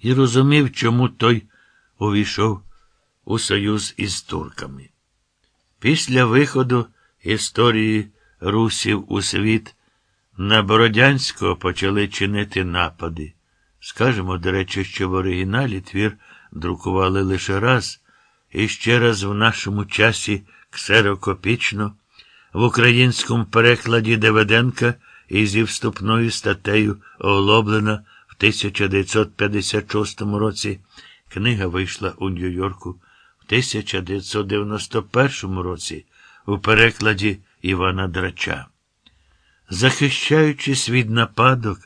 і розумів, чому той увійшов у союз із турками. Після виходу історії русів у світ на Бородянського почали чинити напади. Скажемо, до речі, що в оригіналі твір друкували лише раз, і ще раз в нашому часі ксерокопічно, в українському перекладі Деведенка і зі вступною статтею оголоблена в 1956 році. Книга вийшла у Нью-Йорку в 1991 році у перекладі Івана Драча. Захищаючись від нападок,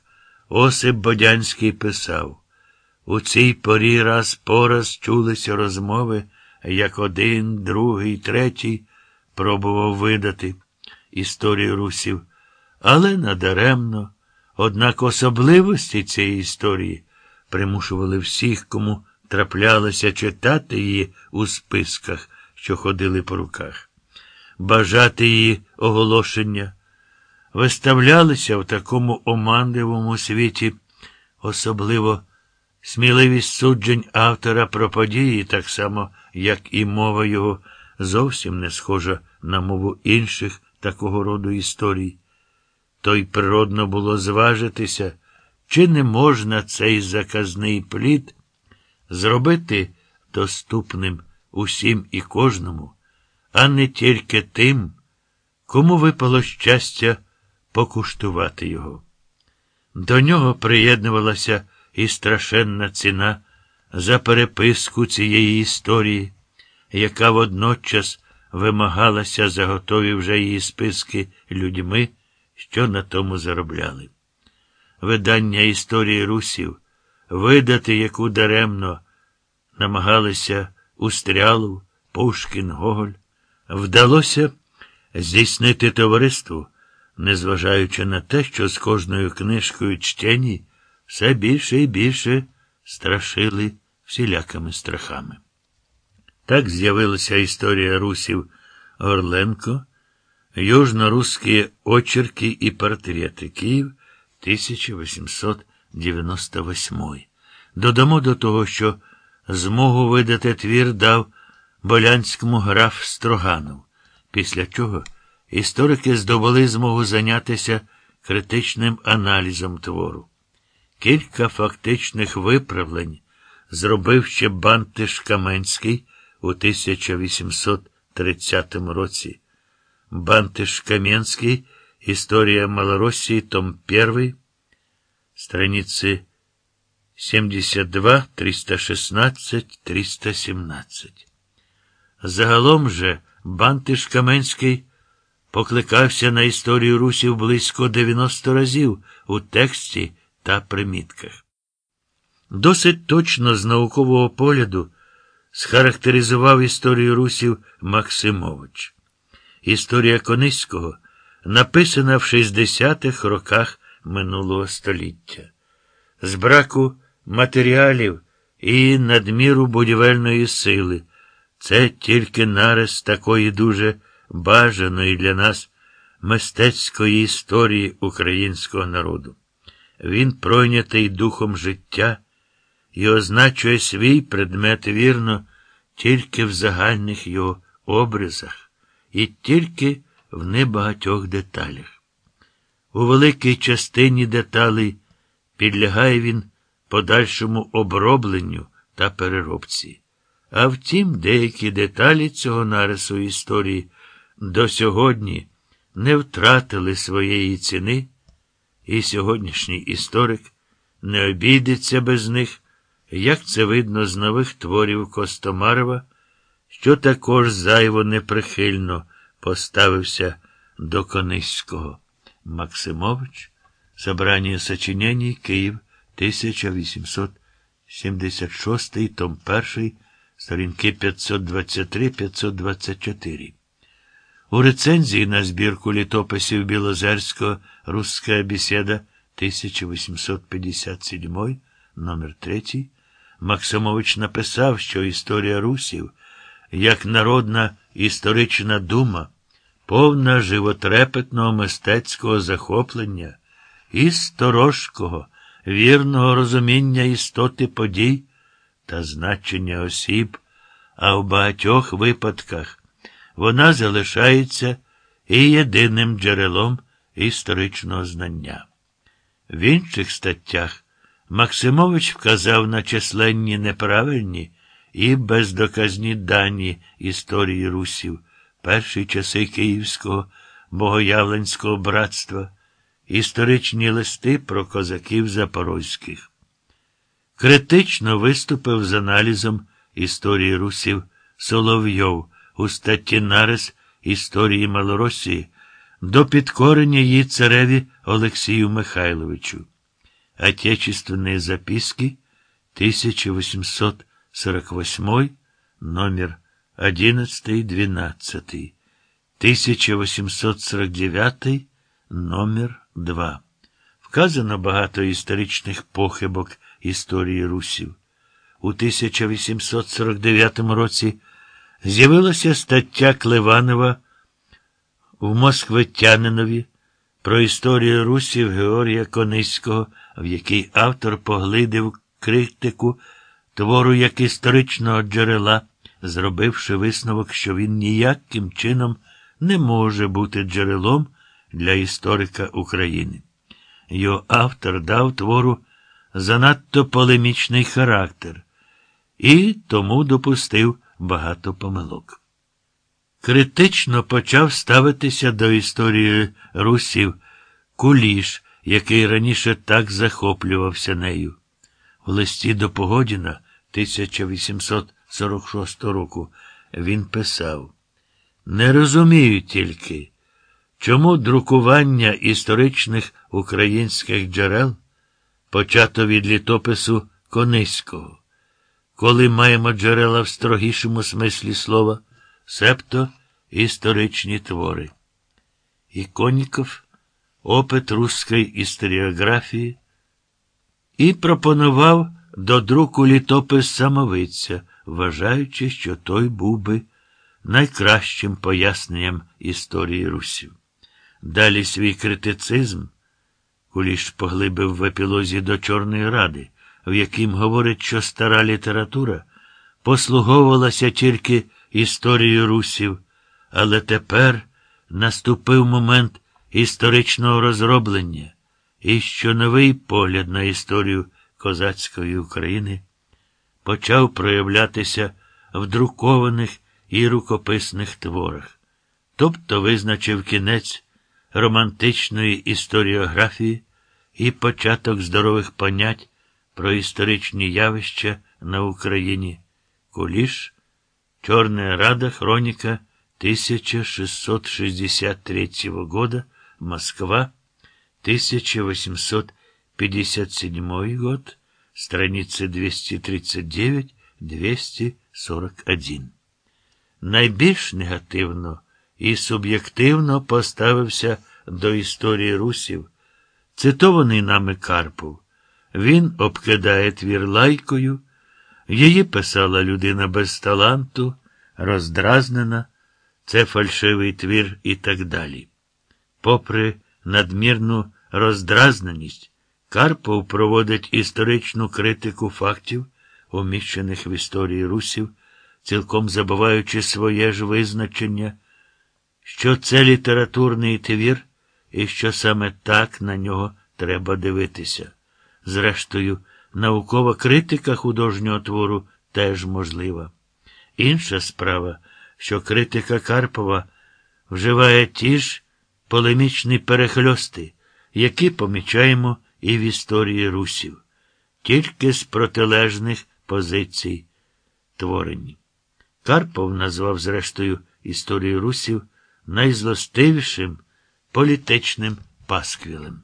Осип Бодянський писав у цій порі раз по раз чулися розмови, як один, другий, третій пробував видати історію русів, але надаремно, однак особливості цієї історії примушували всіх, кому траплялося читати її у списках, що ходили по руках, бажати її оголошення виставлялися в такому оманливому світі, особливо сміливість суджень автора про події, так само, як і мова його, зовсім не схожа на мову інших такого роду історій. То й природно було зважитися, чи не можна цей заказний плід зробити доступним усім і кожному, а не тільки тим, кому випало щастя покуштувати його. До нього приєднувалася і страшенна ціна за переписку цієї історії, яка водночас вимагалася за готові вже її списки людьми, що на тому заробляли. Видання історії русів, видати яку даремно намагалися Устрялов, Пушкін, Гоголь, вдалося здійснити товариству незважаючи на те, що з кожною книжкою чтені все більше і більше страшили всілякими страхами. Так з'явилася історія русів Орленко, южно-русські очерки і портрети Київ 1898. Додамо до того, що змогу видати твір дав Болянському граф Строганов, після чого історики здобули змогу зайнятися критичним аналізом твору. Кілька фактичних виправлень зробив ще Бантиш Каменський у 1830 році. Бантиш Кам'янський Історія Малоросії, Том 1, страниці 72, 316, 317. Загалом же Бантиш Каменський покликався на історію русів близько 90 разів у тексті та примітках. Досить точно з наукового погляду схарактеризував історію русів Максимович. Історія Кониського написана в 60-х роках минулого століття. З браку матеріалів і надміру будівельної сили. Це тільки нарис такої дуже бажаної для нас мистецької історії українського народу. Він пройнятий духом життя і означує свій предмет вірно тільки в загальних його образах і тільки в небагатьох деталях. У великій частині деталей підлягає він подальшому обробленню та переробці. А втім, деякі деталі цього нарису історії до сьогодні не втратили своєї ціни, і сьогоднішній історик не обійдеться без них, як це видно з нових творів Костомарова, що також зайво неприхильно поставився до Кониського. Максимович, Собрання сочинений, Київ, 1876, том 1, сторінки 523-524. У рецензії на збірку літописів Білозерського Русська бесіда 1857, номер 3 Максимович написав, що історія русів, як народна історична дума, повна животрепетного мистецького захоплення і сторожкого, вірного розуміння істоти подій та значення осіб, а в багатьох випадках вона залишається і єдиним джерелом історичного знання. В інших статтях Максимович вказав на численні неправильні і бездоказні дані історії русів, перші часи Київського богоявленського братства, історичні листи про козаків запорозьких. Критично виступив з аналізом історії русів Соловйов у статті Нарис історії Малоросії до підкорення її цареві Олексію Михайловичу. Отечественные записки 1848, номер 11-12, 1849, номер 2. Вказано багато історичних похибок історії русів. У 1849 році з'явилася стаття Клеванова в Москвитянинові про історію русів Георгія Кониського, в якій автор поглидив критику твору як історичного джерела, зробивши висновок, що він ніяким чином не може бути джерелом для історика України. Його автор дав твору занадто полемічний характер і тому допустив багато помилок. Критично почав ставитися до історії русів Куліш, який раніше так захоплювався нею. В листі до Погодіна 1846 року він писав Не розумію тільки, чому друкування історичних українських джерел почато від літопису Кониського, коли маємо джерела в строгішому смислі слова, себто історичні твори. Іконіков опит русської історіографії і пропонував до друку літопис самовиця, вважаючи, що той був би найкращим поясненням історії русів. Далі свій критицизм Куліш поглибив в епілозі до Чорної Ради, в яким говорить, що стара література послуговувалася тільки історією русів, але тепер наступив момент історичного розроблення і що новий погляд на історію козацької України почав проявлятися в друкованих і рукописних творах, тобто визначив кінець романтичної історіографії і початок здорових понять про історичні явища на Україні. Куліш, Чорна Рада, Хроніка 1663 года, Москва, 1857 год, страницы 239-241. Найбільш негативно і суб'єктивно поставився до історії русів, цитований нами Карпов. Він обкидає твір лайкою, її писала людина без таланту, роздразнена, це фальшивий твір і так далі. Попри надмірну роздразненість, Карпов проводить історичну критику фактів, уміщених в історії русів, цілком забуваючи своє ж визначення, що це літературний твір і що саме так на нього треба дивитися. Зрештою, наукова критика художнього твору теж можлива. Інша справа, що критика Карпова вживає ті ж полемічні перехльости, які помічаємо і в історії русів, тільки з протилежних позицій творені. Карпов назвав, зрештою, історію русів найзлостивішим політичним пасквілем.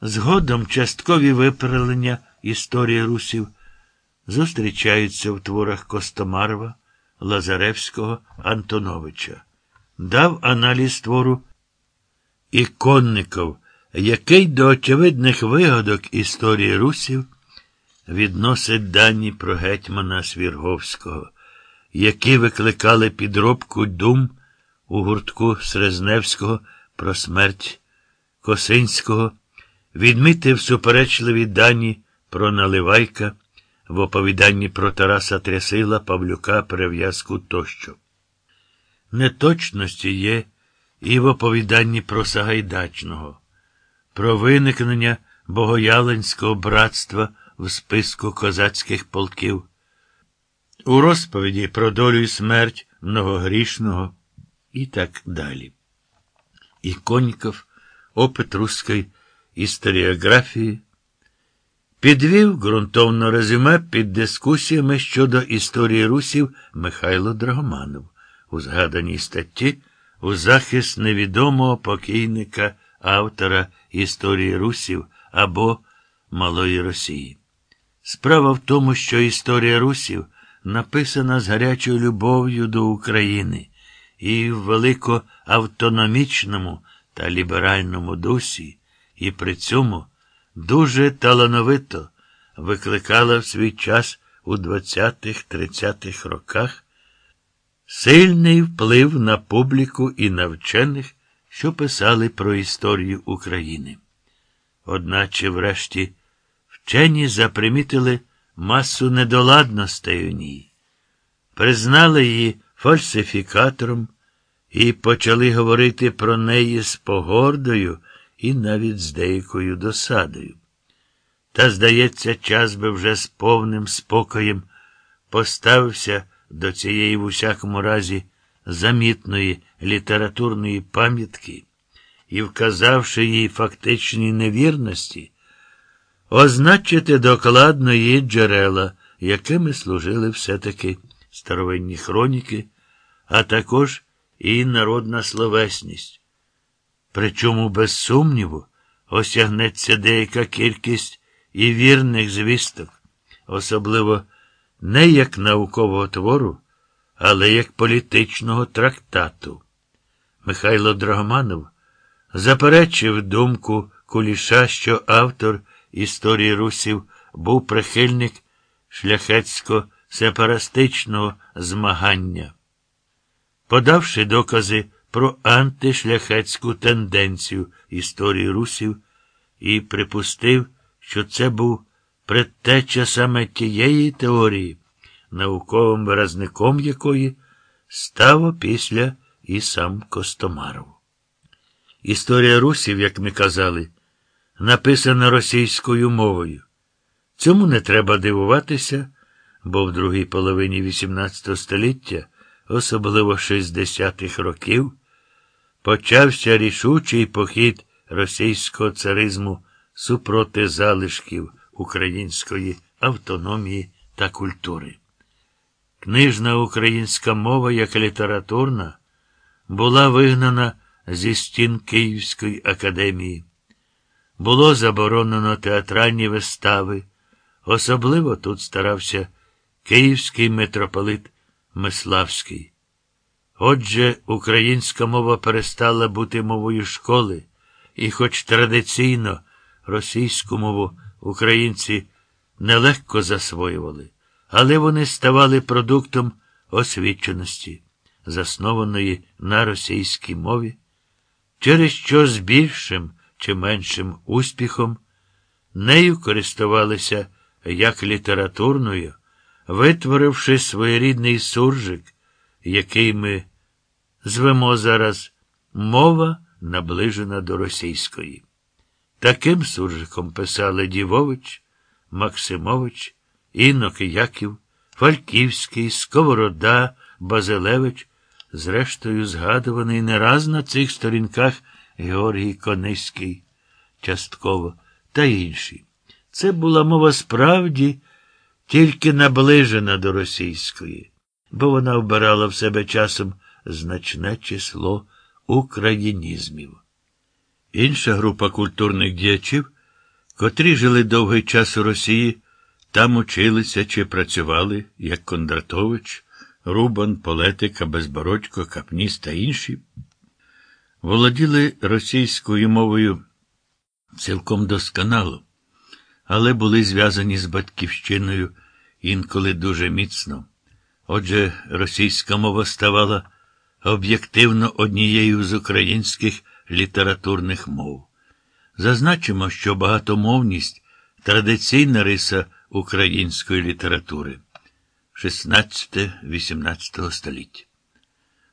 Згодом часткові виправлення історії русів зустрічаються в творах Костомарова, Лазаревського, Антоновича. Дав аналіз твору іконников, який до очевидних вигадок історії русів відносить дані про гетьмана Свірговського, які викликали підробку дум у гуртку Срезневського про смерть Косинського відмітив суперечливі дані про Наливайка в оповіданні про Тараса Трясила, Павлюка, Перев'язку тощо. Неточності є і в оповіданні про Сагайдачного, про виникнення Богоялинського братства в списку козацьких полків, у розповіді про долю і смерть многогрішного і так далі. І Коніков, опит руської історіографії, підвів ґрунтовне резюме під дискусіями щодо історії русів Михайло Драгоманов у згаданій статті у захист невідомого покійника автора історії русів або Малої Росії. Справа в тому, що історія русів написана з гарячою любов'ю до України і в великоавтономічному та ліберальному дусі, і при цьому дуже талановито викликала в свій час у 20-30-х роках сильний вплив на публіку і на вчених, що писали про історію України. Одначе, врешті, вчені запримітили масу недоладностей у ній, признали її фальсифікатором і почали говорити про неї з погордою і навіть з деякою досадою. Та, здається, час би вже з повним спокоєм поставився до цієї в усякому разі замітної літературної пам'ятки і, вказавши їй фактичні невірності, означити докладно її джерела, якими служили все-таки старовинні хроніки, а також і народна словесність. Причому, без сумніву, осягнеться деяка кількість і вірних звісток, особливо не як наукового твору, але як політичного трактату. Михайло Драгоманов заперечив думку Куліша, що автор історії русів був прихильник шляхетсько-сепаратистичного змагання, подавши докази про антишляхетську тенденцію історії русів і припустив, що це був предтеча саме тієї теорії, науковим виразником якої став після і сам Костомаров. Історія русів, як ми казали, написана російською мовою. Цьому не треба дивуватися, бо в другій половині XVIII століття, особливо 60-х років, почався рішучий похід російського царизму супроти залишків української автономії та культури. Книжна українська мова, як літературна, була вигнана зі стін Київської академії. Було заборонено театральні вистави. Особливо тут старався київський митрополит Миславський. Отже, українська мова перестала бути мовою школи, і, хоч традиційно російську мову українці нелегко засвоювали, але вони ставали продуктом освіченості, заснованої на російській мові, через що з більшим чи меншим успіхом нею користувалися як літературною, витворивши своєрідний суржик, який ми звемо зараз мова наближена до російської. Таким суржиком писали Дівович, Максимович, Інок Яків, Фальківський, Сковорода, Базилевич, зрештою, згадуваний не раз на цих сторінках Георгій Кониський, частково та інші. Це була мова справді тільки наближена до російської, бо вона вбирала в себе часом значне число українізмів. Інша група культурних діячів, котрі жили довгий час у Росії, там училися чи працювали, як Кондратович, Рубан, Полетика, Безбородько, Капніс та інші, володіли російською мовою цілком досконало, але були зв'язані з батьківщиною інколи дуже міцно. Отже, російська мова ставала об'єктивно однією з українських літературних мов. Зазначимо, що багатомовність традиційна риса української літератури 16-18 століття.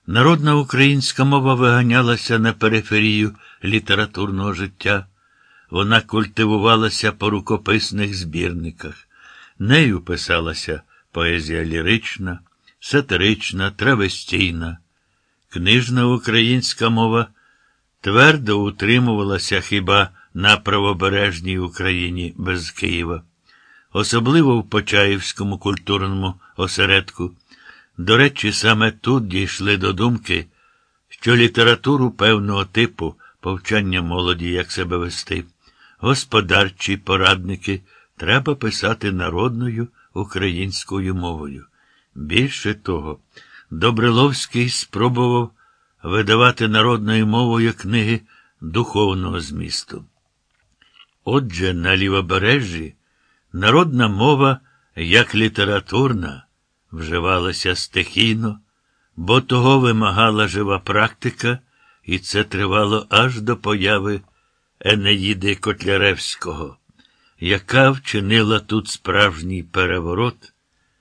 Народна українська мова виганялася на периферію літературного життя. Вона культивувалася по рукописних збірниках. Нею писалася поезія лірична, сатирична, травестійна. Книжна українська мова твердо утримувалася хіба на правобережній Україні без Києва, особливо в Почаївському культурному осередку. До речі, саме тут дійшли до думки, що літературу певного типу повчання молоді, як себе вести, господарчі порадники треба писати народною українською мовою. Більше того, Добриловський спробував видавати народною мовою книги духовного змісту. Отже, на лівобережжі народна мова, як літературна, вживалася стихійно, бо того вимагала жива практика, і це тривало аж до появи Енеїди Котляревського, яка вчинила тут справжній переворот.